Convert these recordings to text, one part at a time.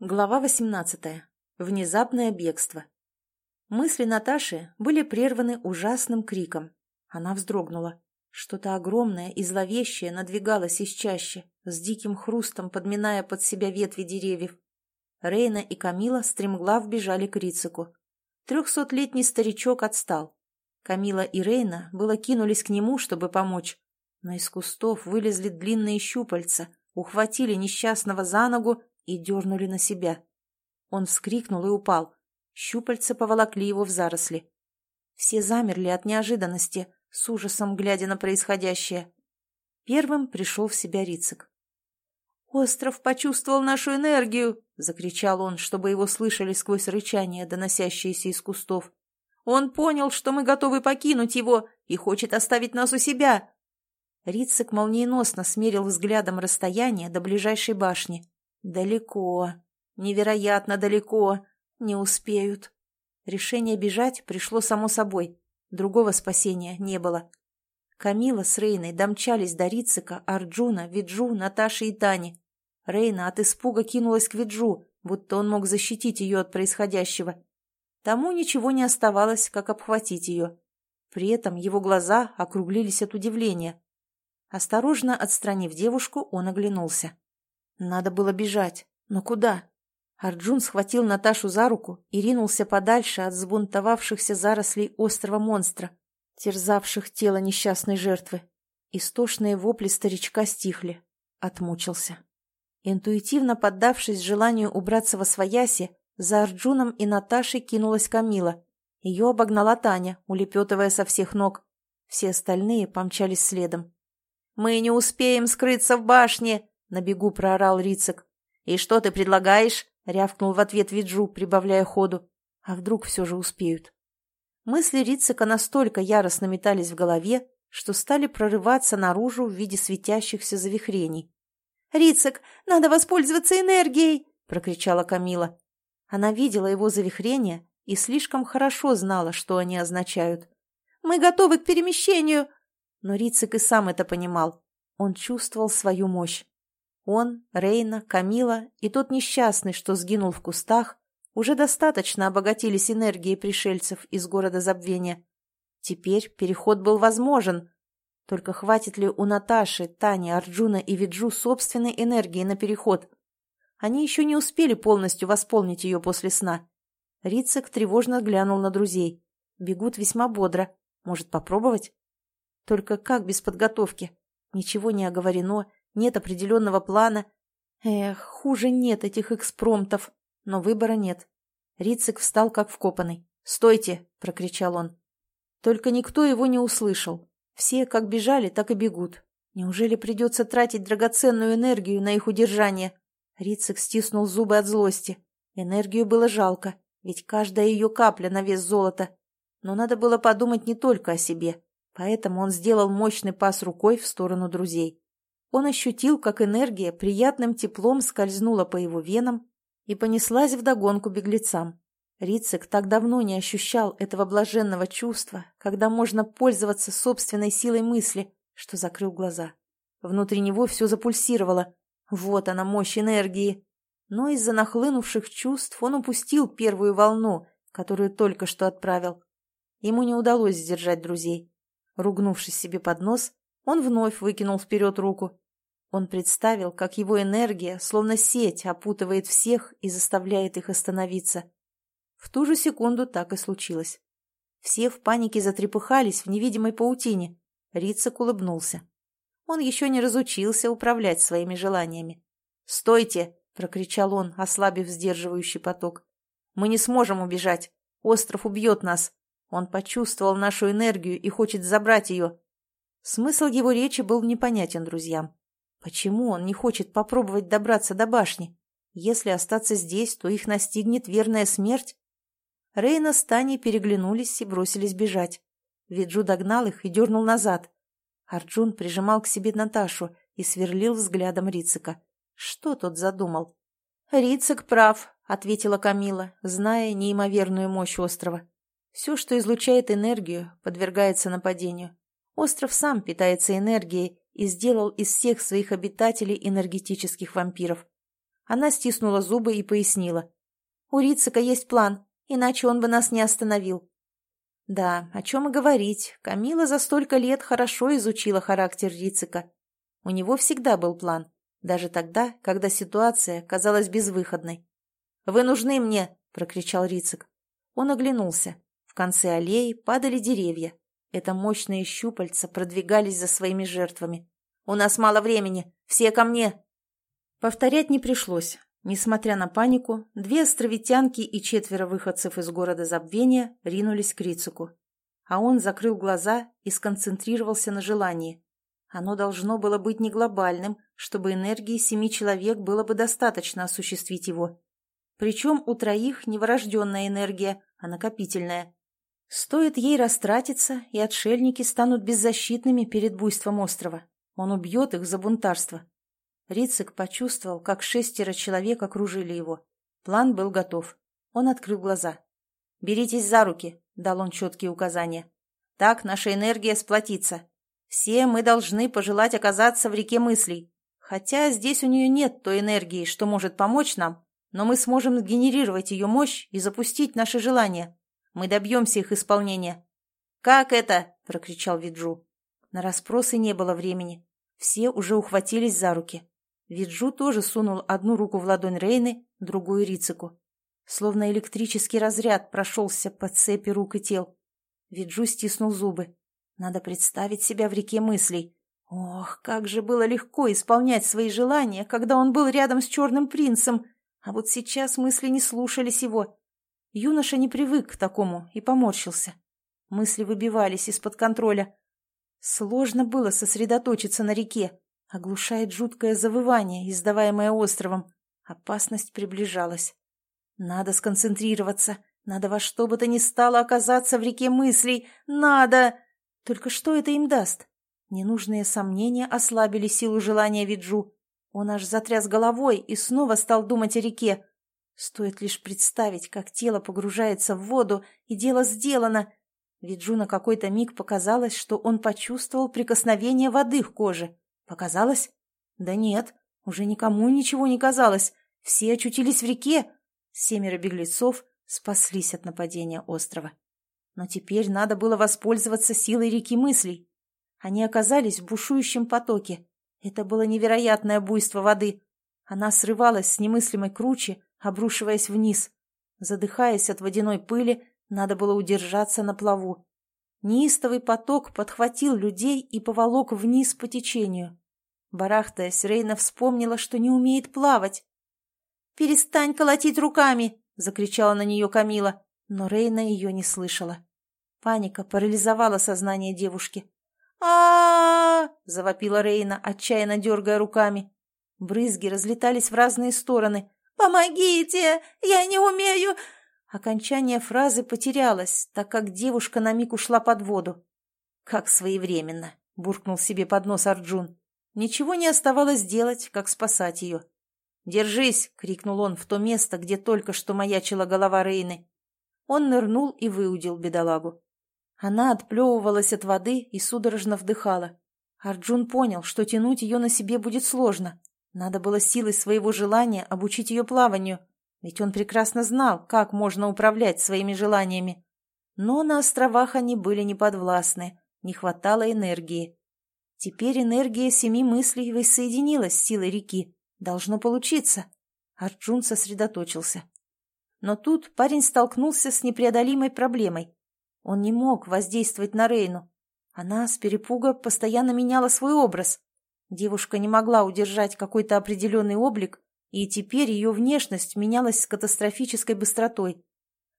Глава 18. Внезапное бегство. Мысли Наташи были прерваны ужасным криком. Она вздрогнула. Что-то огромное и зловещее надвигалось из чаще, с диким хрустом подминая под себя ветви деревьев. Рейна и Камила стремглав бежали к Рицику. Трехсотлетний старичок отстал. Камила и Рейна было кинулись к нему, чтобы помочь, но из кустов вылезли длинные щупальца, ухватили несчастного за ногу и дернули на себя. Он вскрикнул и упал. Щупальца поволокли его в заросли. Все замерли от неожиданности, с ужасом глядя на происходящее. Первым пришел в себя Рицик. «Остров почувствовал нашу энергию!» — закричал он, чтобы его слышали сквозь рычание, доносящееся из кустов. «Он понял, что мы готовы покинуть его и хочет оставить нас у себя!» Рицик молниеносно смерил взглядом расстояние до ближайшей башни. Далеко. Невероятно далеко. Не успеют. Решение бежать пришло само собой. Другого спасения не было. Камила с Рейной домчались до Рицика, Арджуна, Виджу, Наташи и Тани. Рейна от испуга кинулась к Виджу, будто он мог защитить ее от происходящего. Тому ничего не оставалось, как обхватить ее. При этом его глаза округлились от удивления. Осторожно отстранив девушку, он оглянулся. Надо было бежать. Но куда? Арджун схватил Наташу за руку и ринулся подальше от взбунтовавшихся зарослей острого монстра, терзавших тело несчастной жертвы. Истошные вопли старичка стихли. Отмучился. Интуитивно поддавшись желанию убраться во свояси, за Арджуном и Наташей кинулась Камила. Ее обогнала Таня, улепетывая со всех ног. Все остальные помчались следом. «Мы не успеем скрыться в башне!» — на бегу проорал Рицик. «И что ты предлагаешь?» — рявкнул в ответ Виджу, прибавляя ходу. «А вдруг все же успеют?» Мысли Рицика настолько яростно метались в голове, что стали прорываться наружу в виде светящихся завихрений. «Рицик, надо воспользоваться энергией!» — прокричала Камила. Она видела его завихрения и слишком хорошо знала, что они означают. «Мы готовы к перемещению!» Но Рицик и сам это понимал. Он чувствовал свою мощь. Он, Рейна, Камила и тот несчастный, что сгинул в кустах, уже достаточно обогатились энергией пришельцев из города забвения. Теперь переход был возможен. Только хватит ли у Наташи, Тани, Арджуна и Виджу собственной энергии на переход? Они еще не успели полностью восполнить ее после сна. Рицик тревожно глянул на друзей. Бегут весьма бодро. Может, попробовать? Только как без подготовки? Ничего не оговорено, нет определенного плана. Эх, хуже нет этих экспромтов, но выбора нет. Рицик встал как вкопанный. «Стойте!» — прокричал он. Только никто его не услышал. Все как бежали, так и бегут. Неужели придется тратить драгоценную энергию на их удержание? Рицик стиснул зубы от злости. Энергию было жалко, ведь каждая ее капля на вес золота. Но надо было подумать не только о себе, поэтому он сделал мощный пас рукой в сторону друзей. Он ощутил, как энергия приятным теплом скользнула по его венам и понеслась вдогонку беглецам. Рицик так давно не ощущал этого блаженного чувства, когда можно пользоваться собственной силой мысли, что закрыл глаза. Внутри него все запульсировало. Вот она, мощь энергии. Но из-за нахлынувших чувств он упустил первую волну, которую только что отправил. Ему не удалось сдержать друзей. Ругнувшись себе под нос, он вновь выкинул вперед руку. Он представил, как его энергия, словно сеть, опутывает всех и заставляет их остановиться. В ту же секунду так и случилось. Все в панике затрепыхались в невидимой паутине. Рицик улыбнулся. Он еще не разучился управлять своими желаниями. «Стойте!» — прокричал он, ослабив сдерживающий поток. «Мы не сможем убежать. Остров убьет нас. Он почувствовал нашу энергию и хочет забрать ее. Смысл его речи был непонятен друзьям. Почему он не хочет попробовать добраться до башни? Если остаться здесь, то их настигнет верная смерть. Рейна с Таней переглянулись и бросились бежать. Виджу догнал их и дернул назад. Арджун прижимал к себе Наташу и сверлил взглядом Рицика. Что тот задумал? «Рицик прав», — ответила Камила, зная неимоверную мощь острова. «Все, что излучает энергию, подвергается нападению. Остров сам питается энергией и сделал из всех своих обитателей энергетических вампиров. Она стиснула зубы и пояснила. «У Рицика есть план, иначе он бы нас не остановил». Да, о чем и говорить, Камила за столько лет хорошо изучила характер Рицика. У него всегда был план, даже тогда, когда ситуация казалась безвыходной. «Вы нужны мне!» — прокричал Рицик. Он оглянулся. В конце аллеи падали деревья. Это мощные щупальца продвигались за своими жертвами. «У нас мало времени! Все ко мне!» Повторять не пришлось. Несмотря на панику, две островитянки и четверо выходцев из города забвения ринулись к Рицику. А он закрыл глаза и сконцентрировался на желании. Оно должно было быть не глобальным, чтобы энергии семи человек было бы достаточно осуществить его. Причем у троих не врожденная энергия, а накопительная. Стоит ей растратиться, и отшельники станут беззащитными перед буйством острова. Он убьет их за бунтарство. Рицик почувствовал, как шестеро человек окружили его. План был готов. Он открыл глаза. «Беритесь за руки», — дал он четкие указания. «Так наша энергия сплотится. Все мы должны пожелать оказаться в реке мыслей. Хотя здесь у нее нет той энергии, что может помочь нам, но мы сможем генерировать ее мощь и запустить наши желания. Мы добьемся их исполнения». «Как это?» — прокричал Виджу. На расспросы не было времени. Все уже ухватились за руки. Виджу тоже сунул одну руку в ладонь Рейны, другую Рицику. Словно электрический разряд прошелся по цепи рук и тел. Виджу стиснул зубы. Надо представить себя в реке мыслей. Ох, как же было легко исполнять свои желания, когда он был рядом с черным принцем. А вот сейчас мысли не слушались его. Юноша не привык к такому и поморщился. Мысли выбивались из-под контроля. Сложно было сосредоточиться на реке. Оглушает жуткое завывание, издаваемое островом. Опасность приближалась. Надо сконцентрироваться. Надо во что бы то ни стало оказаться в реке мыслей. Надо! Только что это им даст? Ненужные сомнения ослабили силу желания Виджу. Он аж затряс головой и снова стал думать о реке. Стоит лишь представить, как тело погружается в воду, и дело сделано. Виджу на какой-то миг показалось, что он почувствовал прикосновение воды к коже. Показалось? Да нет, уже никому ничего не казалось. Все очутились в реке. Семеро беглецов спаслись от нападения острова. Но теперь надо было воспользоваться силой реки мыслей. Они оказались в бушующем потоке. Это было невероятное буйство воды. Она срывалась с немыслимой круче, обрушиваясь вниз. Задыхаясь от водяной пыли, надо было удержаться на плаву. Неистовый поток подхватил людей и поволок вниз по течению. Барахтаясь, Рейна вспомнила, что не умеет плавать. «Перестань колотить руками!» — закричала на нее Камила, но Рейна ее не слышала. Паника парализовала сознание девушки. а, завопила Рейна, отчаянно дергая руками. Брызги разлетались в разные стороны. «Помогите! Я не умею! Окончание фразы потерялось, так как девушка на миг ушла под воду. «Как своевременно!» — буркнул себе под нос Арджун. Ничего не оставалось делать, как спасать ее. «Держись!» — крикнул он в то место, где только что маячила голова Рейны. Он нырнул и выудил бедолагу. Она отплевывалась от воды и судорожно вдыхала. Арджун понял, что тянуть ее на себе будет сложно. Надо было силой своего желания обучить ее плаванию — ведь он прекрасно знал, как можно управлять своими желаниями. Но на островах они были неподвластны, не хватало энергии. Теперь энергия семи мыслей воссоединилась с силой реки. Должно получиться. Арджун сосредоточился. Но тут парень столкнулся с непреодолимой проблемой. Он не мог воздействовать на Рейну. Она с перепуга постоянно меняла свой образ. Девушка не могла удержать какой-то определенный облик и теперь ее внешность менялась с катастрофической быстротой.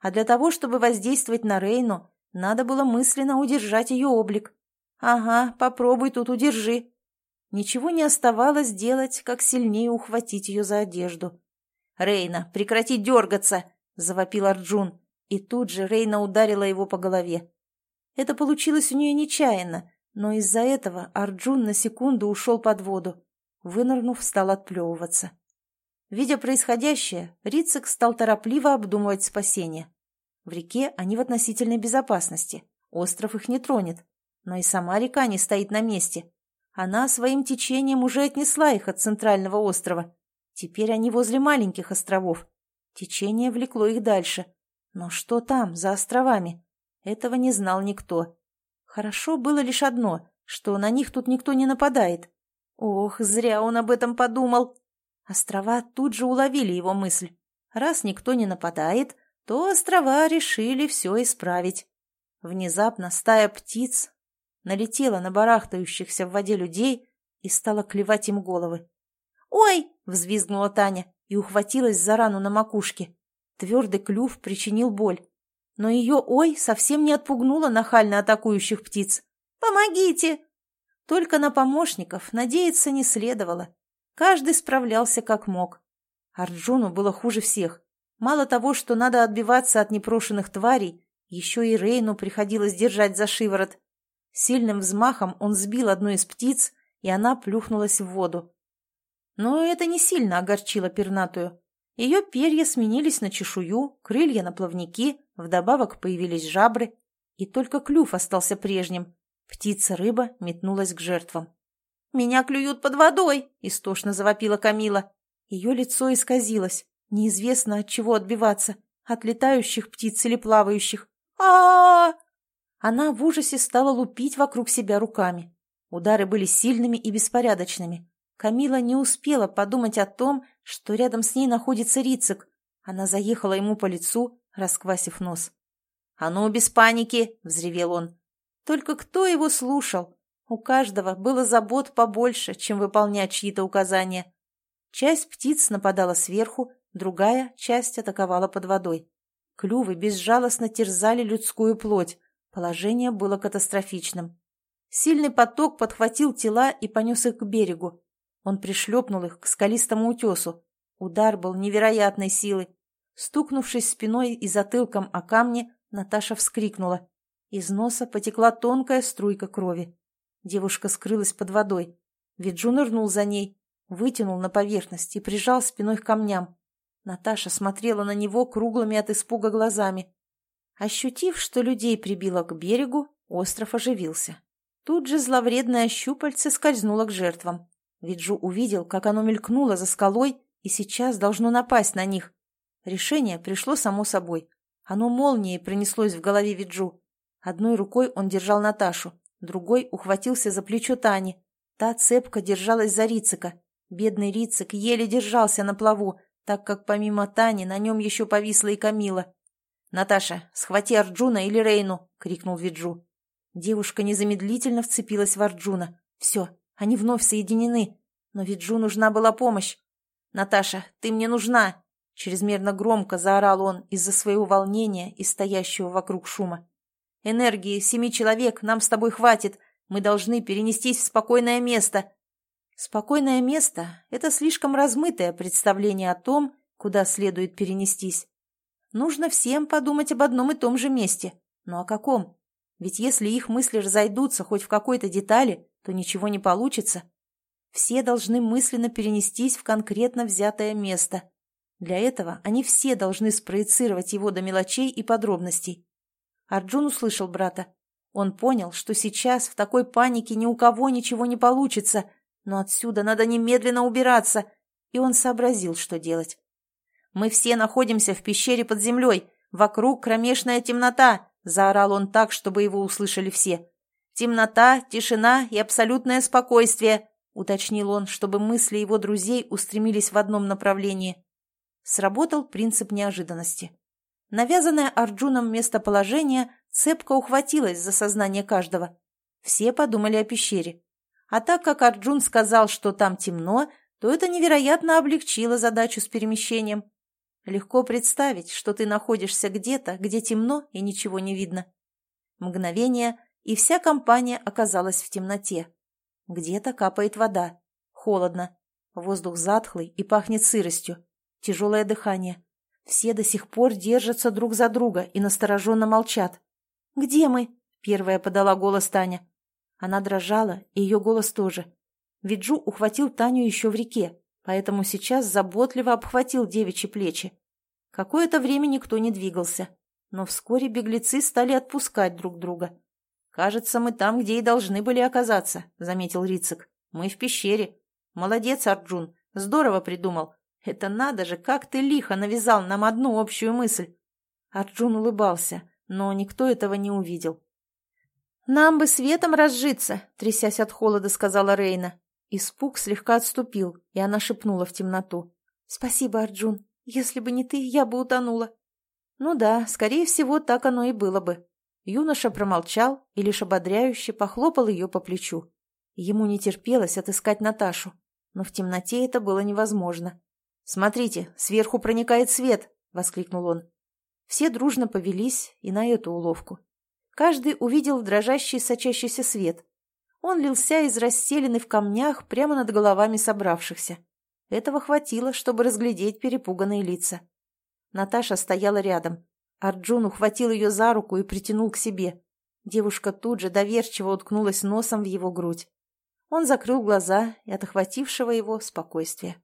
А для того, чтобы воздействовать на Рейну, надо было мысленно удержать ее облик. Ага, попробуй тут удержи. Ничего не оставалось делать, как сильнее ухватить ее за одежду. «Рейна, прекрати дергаться!» — завопил Арджун, и тут же Рейна ударила его по голове. Это получилось у нее нечаянно, но из-за этого Арджун на секунду ушел под воду. Вынырнув, стал отплевываться. Видя происходящее, Рицик стал торопливо обдумывать спасение. В реке они в относительной безопасности, остров их не тронет, но и сама река не стоит на месте. Она своим течением уже отнесла их от центрального острова. Теперь они возле маленьких островов. Течение влекло их дальше. Но что там, за островами? Этого не знал никто. Хорошо было лишь одно, что на них тут никто не нападает. Ох, зря он об этом подумал. Острова тут же уловили его мысль. Раз никто не нападает, то острова решили все исправить. Внезапно стая птиц налетела на барахтающихся в воде людей и стала клевать им головы. «Ой!» — взвизгнула Таня и ухватилась за рану на макушке. Твердый клюв причинил боль. Но ее «ой» совсем не отпугнуло нахально атакующих птиц. «Помогите!» Только на помощников надеяться не следовало. Каждый справлялся как мог. Арджуну было хуже всех. Мало того, что надо отбиваться от непрошенных тварей, еще и Рейну приходилось держать за шиворот. Сильным взмахом он сбил одну из птиц, и она плюхнулась в воду. Но это не сильно огорчило пернатую. Ее перья сменились на чешую, крылья на плавники, вдобавок появились жабры, и только клюв остался прежним. Птица-рыба метнулась к жертвам. «Меня клюют под водой!» — истошно завопила Камила. Ее лицо исказилось. Неизвестно, от чего отбиваться. От летающих птиц или плавающих. а, -а, -а Она в ужасе стала лупить вокруг себя руками. Удары были сильными и беспорядочными. Камила не успела подумать о том, что рядом с ней находится Рицик. Она заехала ему по лицу, расквасив нос. «А ну, без паники!» — взревел он. Только кто его слушал? У каждого было забот побольше, чем выполнять чьи-то указания. Часть птиц нападала сверху, другая часть атаковала под водой. Клювы безжалостно терзали людскую плоть. Положение было катастрофичным. Сильный поток подхватил тела и понес их к берегу. Он пришлепнул их к скалистому утесу. Удар был невероятной силы. Стукнувшись спиной и затылком о камни, Наташа вскрикнула. Из носа потекла тонкая струйка крови. Девушка скрылась под водой. Виджу нырнул за ней, вытянул на поверхность и прижал спиной к камням. Наташа смотрела на него круглыми от испуга глазами. Ощутив, что людей прибило к берегу, остров оживился. Тут же зловредное щупальце скользнуло к жертвам. Виджу увидел, как оно мелькнуло за скалой и сейчас должно напасть на них. Решение пришло само собой. Оно молнией пронеслось в голове Виджу. Одной рукой он держал Наташу, другой ухватился за плечо Тани. Та цепко держалась за Рицика. Бедный Рицик еле держался на плаву, так как помимо Тани на нем еще повисла и Камила. «Наташа, схвати Арджуна или Рейну!» — крикнул Виджу. Девушка незамедлительно вцепилась в Арджуна. «Все, они вновь соединены. Но Виджу нужна была помощь. «Наташа, ты мне нужна!» Чрезмерно громко заорал он из-за своего волнения и стоящего вокруг шума. «Энергии семи человек нам с тобой хватит. Мы должны перенестись в спокойное место». Спокойное место — это слишком размытое представление о том, куда следует перенестись. Нужно всем подумать об одном и том же месте. Но о каком? Ведь если их мысли разойдутся хоть в какой-то детали, то ничего не получится. Все должны мысленно перенестись в конкретно взятое место. Для этого они все должны спроецировать его до мелочей и подробностей. Арджун услышал брата. Он понял, что сейчас в такой панике ни у кого ничего не получится, но отсюда надо немедленно убираться, и он сообразил, что делать. «Мы все находимся в пещере под землей, вокруг кромешная темнота», — заорал он так, чтобы его услышали все. «Темнота, тишина и абсолютное спокойствие», — уточнил он, чтобы мысли его друзей устремились в одном направлении. Сработал принцип неожиданности. Навязанное Арджуном местоположение цепко ухватилось за сознание каждого. Все подумали о пещере. А так как Арджун сказал, что там темно, то это невероятно облегчило задачу с перемещением. Легко представить, что ты находишься где-то, где темно и ничего не видно. Мгновение, и вся компания оказалась в темноте. Где-то капает вода. Холодно. Воздух затхлый и пахнет сыростью. Тяжелое дыхание. Все до сих пор держатся друг за друга и настороженно молчат. «Где мы?» — первая подала голос Таня. Она дрожала, и ее голос тоже. Виджу ухватил Таню еще в реке, поэтому сейчас заботливо обхватил девичьи плечи. Какое-то время никто не двигался, но вскоре беглецы стали отпускать друг друга. «Кажется, мы там, где и должны были оказаться», — заметил Рицик. «Мы в пещере. Молодец, Арджун. Здорово придумал. Это надо же, как ты лихо навязал нам одну общую мысль. Арджун улыбался, но никто этого не увидел. «Нам бы светом разжиться», — трясясь от холода, сказала Рейна. Испуг слегка отступил, и она шепнула в темноту. «Спасибо, Арджун. Если бы не ты, я бы утонула». Ну да, скорее всего, так оно и было бы. Юноша промолчал и лишь ободряюще похлопал ее по плечу. Ему не терпелось отыскать Наташу, но в темноте это было невозможно. «Смотрите, сверху проникает свет!» — воскликнул он. Все дружно повелись и на эту уловку. Каждый увидел дрожащий сочащийся свет. Он лился из расселены в камнях прямо над головами собравшихся. Этого хватило, чтобы разглядеть перепуганные лица. Наташа стояла рядом. Арджун ухватил ее за руку и притянул к себе. Девушка тут же доверчиво уткнулась носом в его грудь. Он закрыл глаза и от охватившего его спокойствия.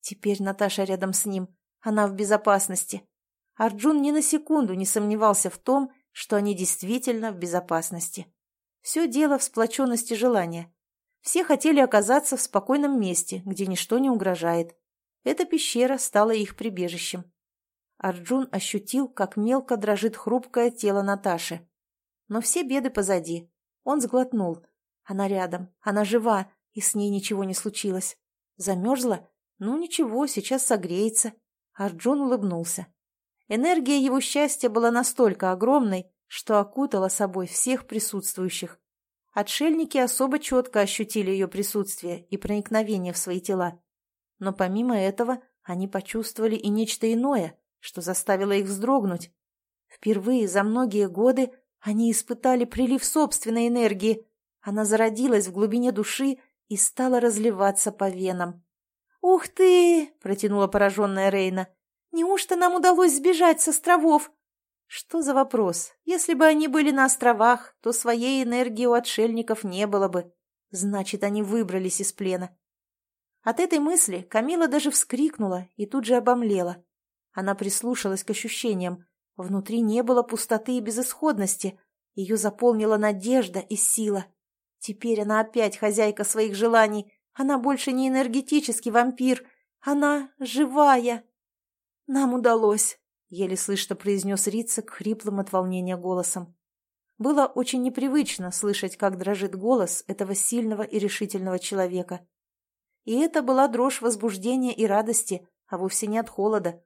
Теперь Наташа рядом с ним. Она в безопасности. Арджун ни на секунду не сомневался в том, что они действительно в безопасности. Все дело в сплоченности желания. Все хотели оказаться в спокойном месте, где ничто не угрожает. Эта пещера стала их прибежищем. Арджун ощутил, как мелко дрожит хрупкое тело Наташи. Но все беды позади. Он сглотнул. Она рядом, она жива, и с ней ничего не случилось. Замерзла? Ну ничего, сейчас согреется. Арджун улыбнулся. Энергия его счастья была настолько огромной, что окутала собой всех присутствующих. Отшельники особо четко ощутили ее присутствие и проникновение в свои тела. Но помимо этого они почувствовали и нечто иное, что заставило их вздрогнуть. Впервые за многие годы они испытали прилив собственной энергии. Она зародилась в глубине души и стала разливаться по венам. «Ух ты!» — протянула пораженная Рейна. «Неужто нам удалось сбежать с островов?» Что за вопрос? Если бы они были на островах, то своей энергии у отшельников не было бы. Значит, они выбрались из плена. От этой мысли Камила даже вскрикнула и тут же обомлела. Она прислушалась к ощущениям. Внутри не было пустоты и безысходности. Ее заполнила надежда и сила. Теперь она опять хозяйка своих желаний. Она больше не энергетический вампир. Она живая. Нам удалось, — еле слышно произнес Рицик хриплым от волнения голосом. Было очень непривычно слышать, как дрожит голос этого сильного и решительного человека. И это была дрожь возбуждения и радости, а вовсе не от холода.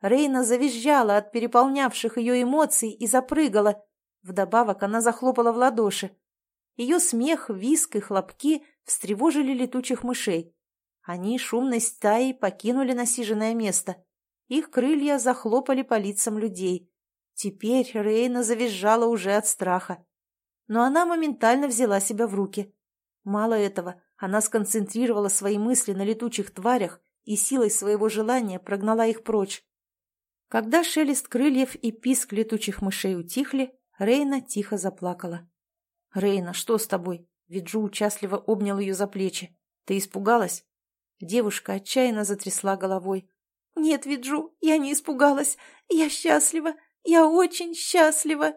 Рейна завизжала от переполнявших ее эмоций и запрыгала. Вдобавок она захлопала в ладоши. Ее смех, виск и хлопки встревожили летучих мышей. Они шумной стаей покинули насиженное место. Их крылья захлопали по лицам людей. Теперь Рейна завизжала уже от страха. Но она моментально взяла себя в руки. Мало этого, она сконцентрировала свои мысли на летучих тварях и силой своего желания прогнала их прочь. Когда шелест крыльев и писк летучих мышей утихли, Рейна тихо заплакала. «Рейна, что с тобой?» Виджу участливо обнял ее за плечи. «Ты испугалась?» Девушка отчаянно затрясла головой. «Нет, Виджу, я не испугалась. Я счастлива. Я очень счастлива!»